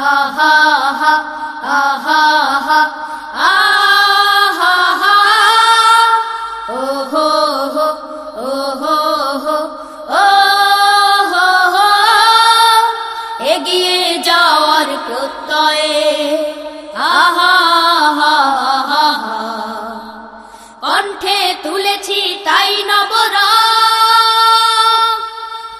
আহা আহা আহা হো হো ও এগিয়ে যাওয়ার আহা কণ্ঠে তুলেছি তাই নবরা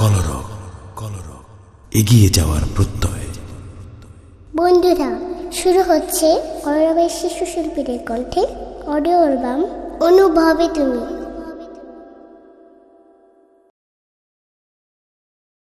কলরব কলরব, এগিয়ে যাওয়ার প্রত্যয়। বন্ধুরা, শুরু হচ্ছে কলরবের শিশু শিল্পীদের কণ্ঠে অডিও অ্যালবাম, অনুভবে তুমি।